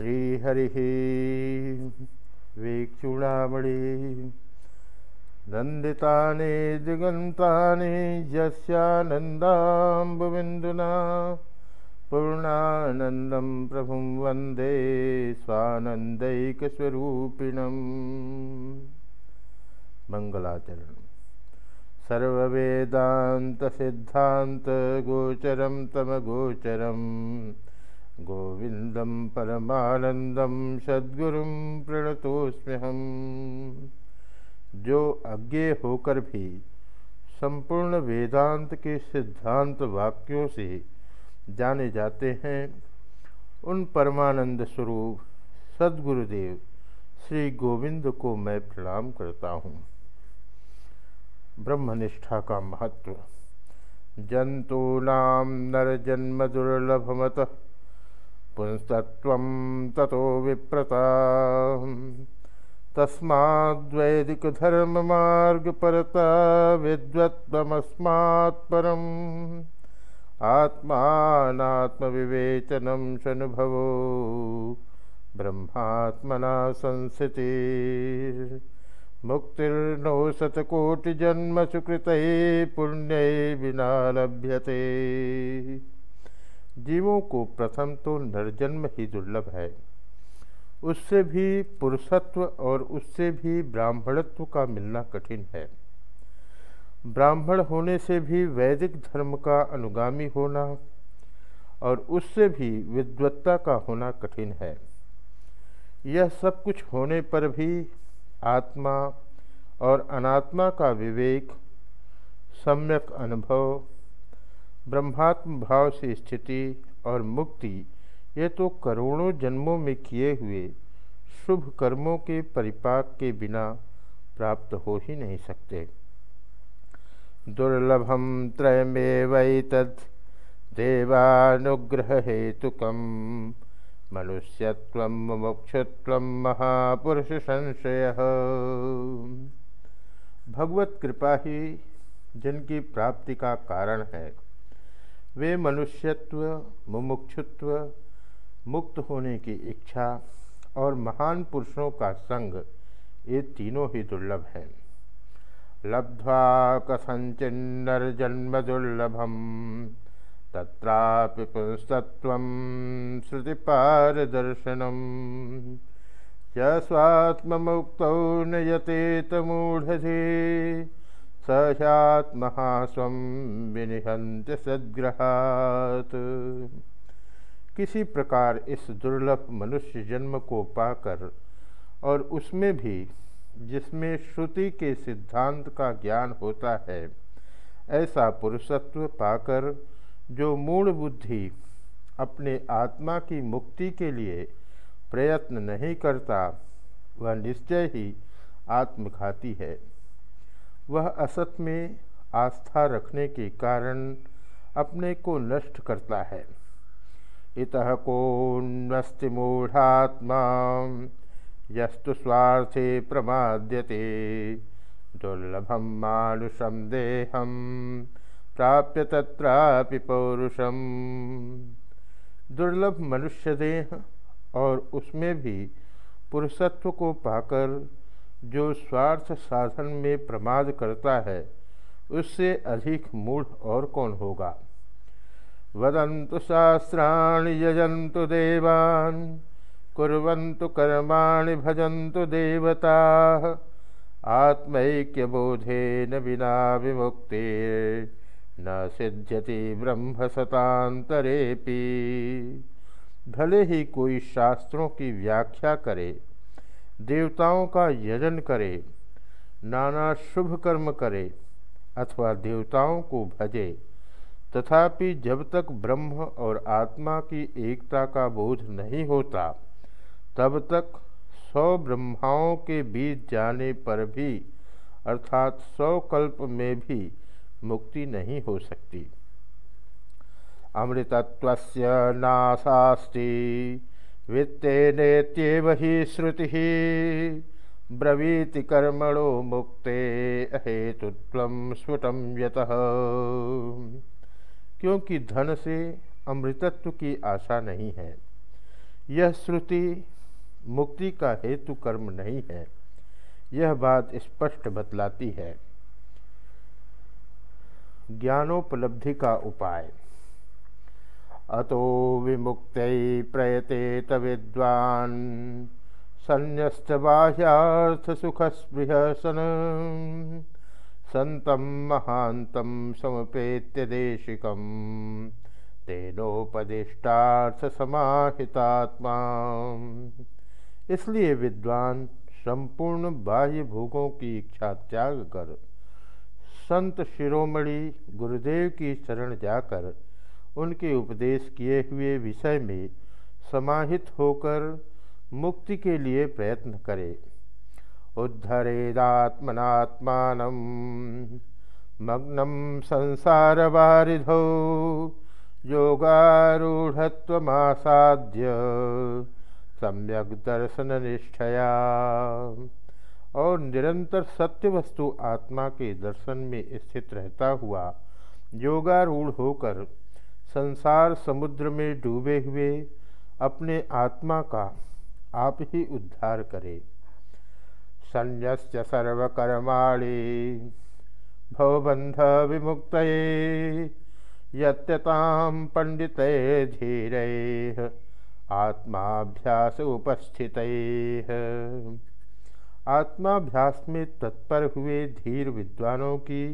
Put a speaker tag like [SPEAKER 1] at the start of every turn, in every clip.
[SPEAKER 1] श्रीहरिः। वीक्षुणामणि। नन्दितानि दिगन्तानि यस्यानन्दाम्बुबिन्दुना। पूर्णानन्दं प्रभुं वन्दे स्वानन्दैकस्वरूपिणम्। मङ्गलाचरणम्। सर्ववेदान्तसिद्धान्तगोचरं तमगोचरम् गोविंदम परमानंदम सद्गुरुं प्रणतोस्म्यहम जो अज्ञे होकर भी संपूर्ण वेदांत के सिद्धांत वाक्यों से जाने जाते हैं, उन परमानंद स्वरूप सद्गुरुदेव श्री गोविंद को मैं प्रणाम करता हूँ। ब्रह्मनिष्ठा का महत्व। जंतूनाम नर जन्म दुर्लभमतः पुंस्तत्व ततो विप्रता। तस्माद्वैदिकधर्ममार्गपरता विद्वत्वमस्मात् परम्। आत्मात्मविवेचनं शनुभवो ब्रह्मात्मना संस्थिति। मुक्तिर्नो शतकोटिजन्मसुकृतैः पुण्यै विना लभ्यते जीवों को प्रथम तो नरजन्म ही दुर्लभ है। उससे भी पुरुषत्व और उससे भी ब्राह्मणत्व का मिलना कठिन है। ब्राह्मण होने से भी वैदिक धर्म का अनुगामी होना और उससे भी विद्वत्ता का होना कठिन है। यह सब कुछ होने पर भी आत्मा और अनात्मा का विवेक, सम्यक अनुभव ब्रह्मात्म भाव से स्थिति और मुक्ति, ये तो करोड़ों जन्मों में किए हुए शुभ कर्मों के परिपाक के बिना प्राप्त हो ही नहीं सकते। दुर्लभम त्रयमेव तद देवानुग्रह हेतुक मनुष्यत्व मोक्षत्व महापुरुष संशय भगवत कृपा ही जिनकी प्राप्ति का कारण है। वे मनुष्यत्व, मुमुक्षुत्व, मुक्त होने की इच्छा और महान पुरुषों का संग ये तीनों ही दुर्लभ हैं। लब्ध्वा कथंचिन्नर्जन्म दुर्लभम, तत्रापि पुंस्तत्व श्रुतिपारदर्शनम। च स्वात्मुक्त नयते मूढ़े सह्यात्महा विनिहंत सद्ग्रहात। किसी प्रकार इस दुर्लभ मनुष्य जन्म को पाकर और उसमें भी, जिसमें श्रुति के सिद्धांत का ज्ञान होता है, ऐसा पुरुषत्व पाकर जो मूल बुद्धि अपने आत्मा की मुक्ति के लिए प्रयत्न नहीं करता, वह निश्चय ही आत्मघाती है। वह असत में आस्था रखने के कारण अपने को नष्ट करता है। इत को मूढ़ात्मा, यस्तु स्वार्थे प्रमाद्यते दुर्लभम मानुषम देहम प्राप्य तत्रापि पौरुषम दुर्लभ मनुष्य देह और उसमें भी पुरुषत्व को पाकर जो स्वार्थ साधन में प्रमाद करता है, उससे अधिक मूढ़ और कौन होगा? वदंतु शास्त्राणि यजंतु देवान् कुरंतु कर्माणि भजन्तु देवता। आत्मक्य आत्मैक्यबोधेन विना विमुक्ति, न सिद्ध्यति ब्रह्म सतांतरेपि भले ही कोई शास्त्रों की व्याख्या करे देवताओं का यजन करे, नाना शुभ कर्म करे अथवा देवताओं को भजे। तथापि जब तक ब्रह्म और आत्मा की एकता का बोध नहीं होता, तब तक सौ ब्रह्माओं के बीच जाने पर भी, अर्थात सौ कल्प में भी मुक्ति नहीं हो सकती। अमृतत्व नाशास्ती। वित्तेनेत्येव ही श्रुति। ब्रवीति कर्मणो मुक्ते अहेतुत्व स्फुटम यत क्योंकि धन से अमृतत्व की आशा नहीं है, यह श्रुति मुक्ति का हेतु कर्म नहीं है, यह बात स्पष्ट बतलाती है। ज्ञानोपलब्धि का उपाय। अतो विमुक्त प्रयते विद्वान्। संन्यस्तबाह्यार्थ सुख सन संतम महांतम समपेत्य देशिकम। तेनोपदिष्टार्थ समाहितात्मा इसलिए विद्वान संपूर्ण बाह्य भोगों की इच्छा त्याग कर, संत शिरोमणि गुरुदेव की शरण जाकर उनके उपदेश किए हुए विषय में समाहित होकर मुक्ति के लिए प्रयत्न करे। उद्धरेदात्मनात्मान मग्नम संसार वारिधो योगारूढ़त्वमासाद्य सम्यक दर्शन निष्ठया और निरंतर सत्य वस्तु आत्मा के दर्शन में स्थित रहता हुआ योगारूढ़ होकर संसार समुद्र में डूबे हुए अपने आत्मा का आप ही उद्धार करे। संन्यस्त सर्वकर्माणी भवबंध विमुक्त यत्यताम पंडित धीर, आत्माभ्यास उपस्थित। आत्माभ्यास में तत्पर हुए धीर विद्वानों की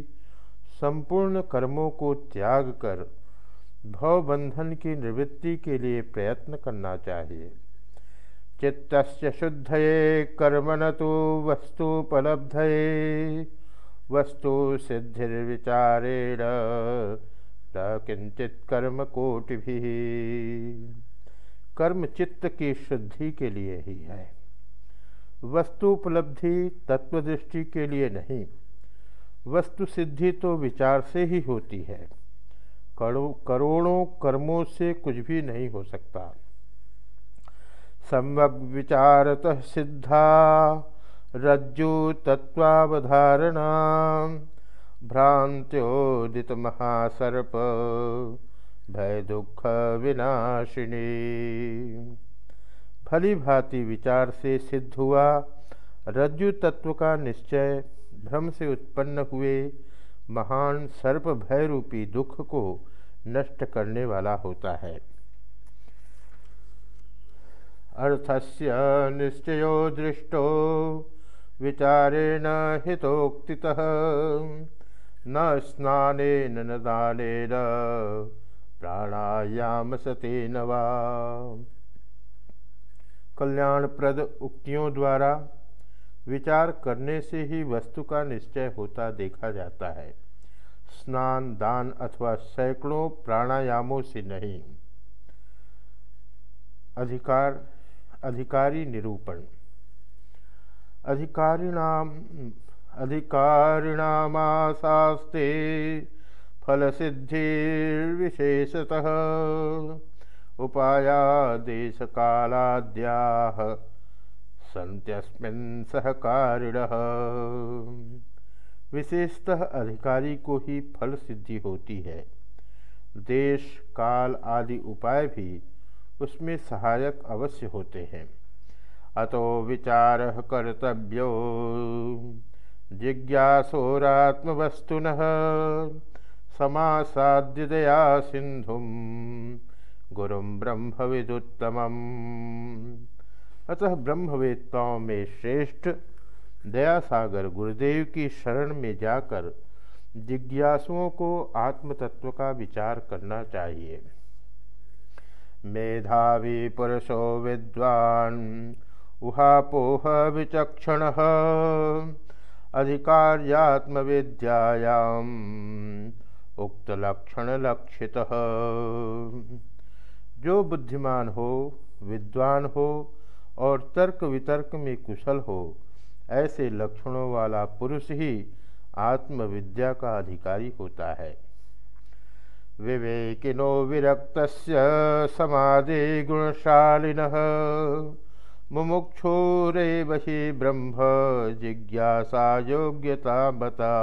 [SPEAKER 1] संपूर्ण कर्मों को त्याग कर भवबंधन की निवृत्ति के लिए प्रयत्न करना चाहिए। चित्त शुद्ध कर्मण तो वस्तुपलब्ध वस्तु सिद्धिर्विचारेण किंचित कर्म कोटि भी कर्म चित्त की शुद्धि के लिए ही है। वस्तु उपलब्धि तत्वदृष्टि के लिए नहीं। वस्तु सिद्धि तो विचार से ही होती है। करोड़ों कर्मों से कुछ भी नहीं हो सकता। सम्यक विचारत सिद्धा, रज्जु तत्वावधारणा भ्रांत्योदित महासर्प, भय दुख विनाशिनी। भली भांति विचार से सिद्ध हुआ, रज्जु तत्व का निश्चय भ्रम से उत्पन्न हुए महान सर्प भय रूपी दुख को नष्ट करने वाला होता है। अर्थस्य निश्चयो दृष्टो, विचारेण हितोक्ति न स्नान न दान प्राणायाम सतेन वा। कल्याणप्रद उक्तियों द्वारा विचार करने से ही वस्तु का निश्चय होता देखा जाता है। स्नान, दान अथवा सैकड़ों प्राणायामों से नहीं। अधिकार, अधिकारी निरूपण। अधिकारिणाम अधिकारिणामाशास्ते फल सिद्धि विशेषतः उपाया देश सन्त्यस्मिन् सहकारिणः। विशेषतः अधिकारी को ही फल सिद्धि होती है। देश, काल आदि उपाय भी उसमें सहायक अवश्य होते हैं। अतो विचार कर्तव्यो। जिज्ञासोरात्मवस्तुन। समासाद्य दया सिंधु गुरु ब्रह्म विदुत्तम अतः ब्रह्मवेत्ताओं में श्रेष्ठ दयासागर गुरुदेव की शरण में जाकर जिज्ञासुओं को आत्म तत्व का विचार करना चाहिए। मेधावी पुरुषो विद्वान्, उहापोह विचक्षण उक्त लक्षण लक्षित। जो बुद्धिमान हो, विद्वान हो और तर्क वितर्क में कुशल हो, ऐसे लक्षणों वाला पुरुष ही आत्मविद्या का अधिकारी होता है। विवेकिनो विरक्त समाधि गुणशालिन मुमुक्षोरेव ही ब्रह्म जिज्ञासा योग्यता बता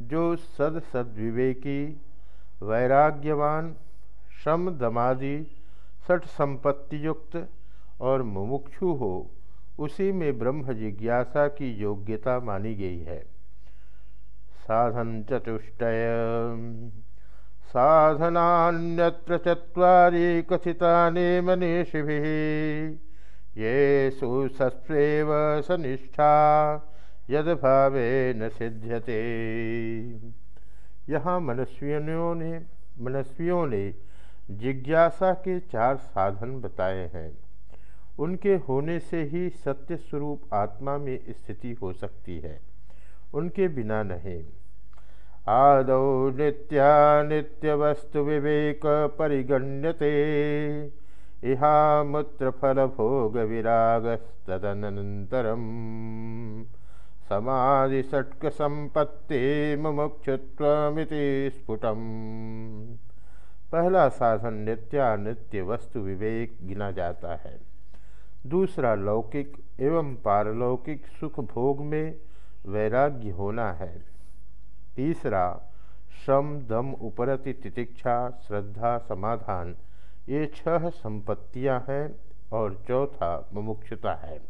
[SPEAKER 1] जो सद सद्विवेकी, वैराग्यवान, श्रम दमादि, सठ संपत्ति युक्त और मुमुक्षु हो, उसी में ब्रह्म जिज्ञासा की योग्यता मानी गई है। साधन चतुष्टय। साधनान्यत्र चत्वारि कथितानि मनीषिभिः। ये सुसस्वेव सनिष्ठा न सिद्ध्यते यहाँ मनस्वियों ने मनस्वियों ने जिज्ञासा के चार साधन बताए हैं। उनके होने से ही सत्य स्वरूप आत्मा में स्थिति हो सकती है। उनके बिना नहीं। आदौ नित्या नित्य वस्तु विवेक परिगण्यते। इहा मूत्र फल भोग विरागस्तदनन्तरम्। समाधि षट्क संपत्ति मुमुक्षुत्वमिति स्फुटम। पहला साधन नित्यानित्य वस्तु विवेक गिना जाता है। दूसरा लौकिक एवं पारलौकिक सुख भोग में वैराग्य होना है। तीसरा श्रम दम, उपरति, तितिक्षा, श्रद्धा, समाधान, ये छह संपत्तियाँ हैं और चौथा मुमुक्षुता है।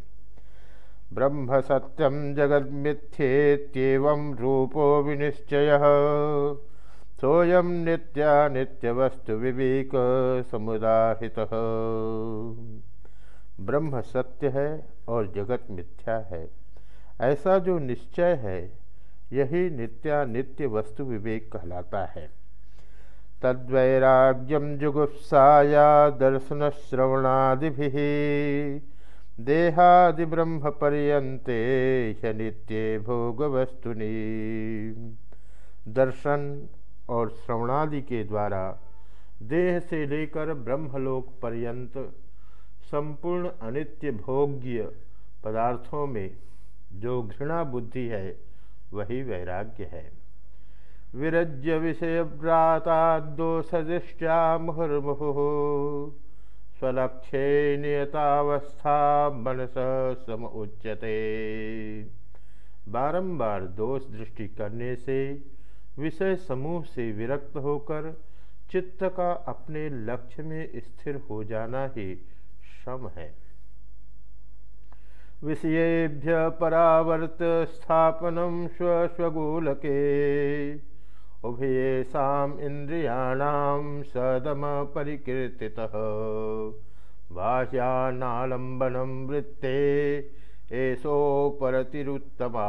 [SPEAKER 1] ब्रह्म सत्यम जगद जगन्मिथ्येत्येवं रूपो विनिश्चय सोयम नित्या नित्य वस्तु विवेक समुदाहित। ब्रह्म सत्य है और जगत मिथ्या है। ऐसा जो निश्चय है, यही नित्या नित्य वस्तु विवेक कहलाता है। तद्वैराग्यम जुगुप्साया दर्शन श्रवणादि देहादि ब्रह्म पर्यंते नित्य भोग वस्तुनि दर्शन और श्रवणादि के द्वारा देह से लेकर ब्रह्मलोक पर्यंत संपूर्ण अनित्य भोग्य पदार्थों में जो घृणा बुद्धि है, वही वैराग्य है। विरज्य विषय व्राता दोषदृष्टा मुहुर्मुहु। स्वलक्ष्ये नियतावस्था मनस सम उच्यते। बारंबार दोष दृष्टि करने से, विषय समूह से विरक्त होकर चित्त का अपने लक्ष्य में स्थिर हो जाना ही श्रम है। विषयेभ्य परावर्त स्थापनम स्वस्वगोलके उभयेषा इंद्रियाणाम सदम परिकीर्ति बाह्यानालंबनम वृत्ते परतिरुत्तमा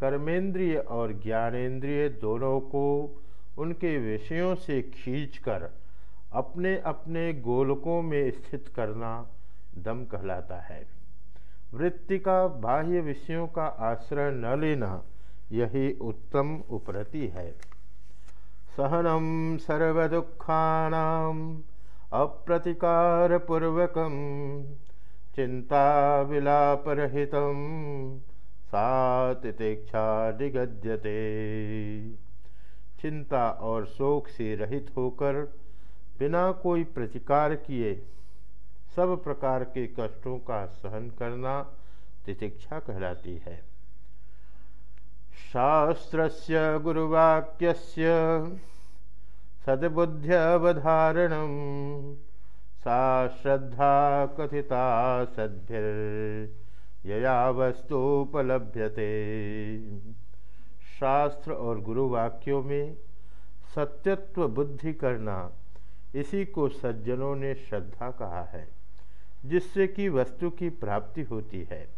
[SPEAKER 1] कर्मेंद्रिय और ज्ञानेन्द्रिय दोनों को उनके विषयों से खींचकर अपने अपने गोलकों में स्थित करना दम कहलाता है। वृत्ति का बाह्य विषयों का आश्रय न लेना यही उत्तम उपरति है। सहनम सर्वदुखानाम अप्रतिकारपूर्वक चिंता विलापरहित सातिक्षा निगद्यते। चिंता और शोक से रहित होकर बिना कोई प्रतिकार किए सब प्रकार के कष्टों का सहन करना तितिक्षा कहलाती है। शास्त्र गुरुवाक्य सद्बुद्ध्यवधारण सा श्रद्धा कथिता सद्भिर्यया वस्तुपलभ्यते शास्त्र और गुरुवाक्यों में सत्यत्व बुद्धि करना इसी को सज्जनों ने श्रद्धा कहा है, जिससे कि वस्तु की प्राप्ति होती है।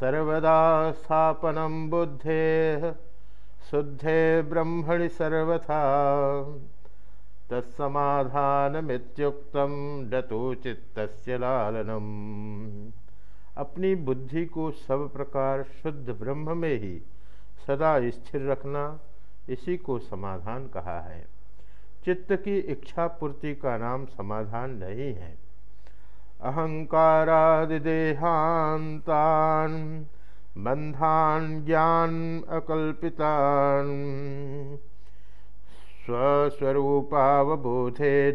[SPEAKER 1] सर्वदा स्थापनम बुद्धे, शुद्धे ब्रह्मणि सर्वथा। तत्समाधानमित्युक्तम, डतो चित्त लालनम। अपनी बुद्धि को सब प्रकार शुद्ध ब्रह्म में ही सदा स्थिर रखना इसी को समाधान कहा है। चित्त की इच्छा पूर्ति का नाम समाधान नहीं है। अहंकारादिदेहान्तान् बंधान ज्ञान अकल्पितान्, स्वस्वरूपावबोधेन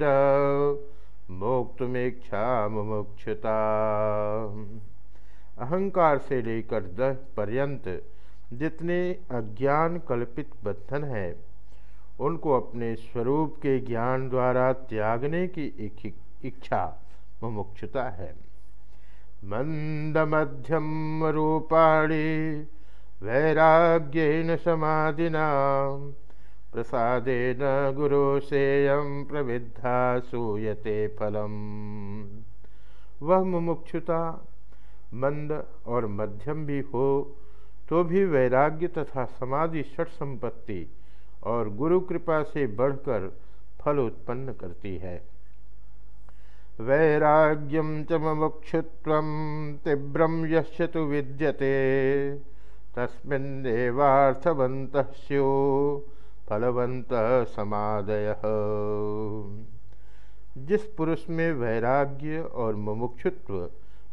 [SPEAKER 1] मोक्तुमेक्षा मुमुक्षुता। अहंकार से लेकर दह पर्यंत जितने अज्ञान कल्पित बंधन है उनको अपने स्वरूप के ज्ञान द्वारा त्यागने की इच्छा मुमुक्षुता है। मंद मध्यम रूपाणी वैराग्यन समाधिना, प्रसादेन गुरु सेयम प्रविद्धा सूयते फलम। वह मुमुक्षुता मंद और मध्यम भी हो तो भी वैराग्य तथा समाधि षट संपत्ति और गुरु कृपा से बढ़कर फल उत्पन्न करती है। वैराग्यम च मुमुक्षुत्व तीव्रम यश तो विद्यते तस्मिन्नेवार्थवंत स्यो फलवंत समादय। जिस पुरुष में वैराग्य और मुमुक्षुत्व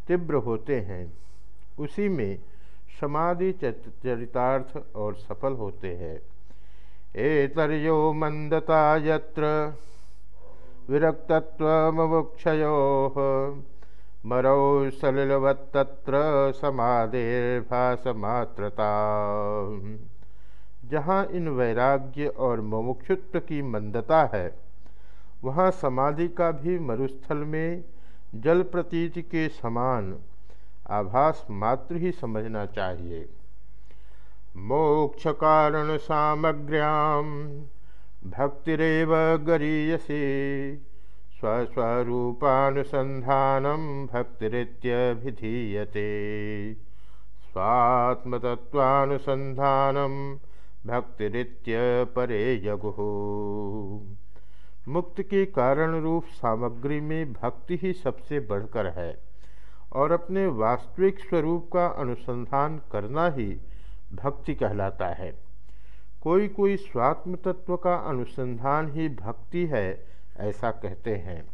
[SPEAKER 1] तीव्र होते हैं, उसी में समाधि चरितार्थ और सफल होते हैं। एतर्यो मंदता यत्र विरक्तत्वमुक्षयो मरौ सलिलवत्तत्र समाधिर्भासमात्रता जहाँ इन वैराग्य और मुमुक्षुत्व की मंदता है, वहाँ समाधि का भी मरुस्थल में जल प्रतीति के समान आभास मात्र ही समझना चाहिए। मोक्ष कारण सामग्र्याम। भक्तिरव गरीयसी। स्वस्वरूपानुसंधानम भक्तिरित्यभिधीयते। स्वात्मतत्वानुसंधानम भक्तिरित्य परे जगु मुक्त के कारण रूप सामग्री में भक्ति ही सबसे बढ़कर है और अपने वास्तविक स्वरूप का अनुसंधान करना ही भक्ति कहलाता है। कोई कोई स्वात्म तत्व का अनुसंधान ही भक्ति है, ऐसा कहते हैं।